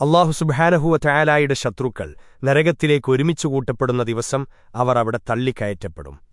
അള്ളാഹു സുബാനഹുവ ചായാലായുടെ ശത്രുക്കൾ നരകത്തിലേക്ക് ഒരുമിച്ചു കൂട്ടപ്പെടുന്ന ദിവസം അവർ അവിടെ തള്ളിക്കയറ്റപ്പെടും.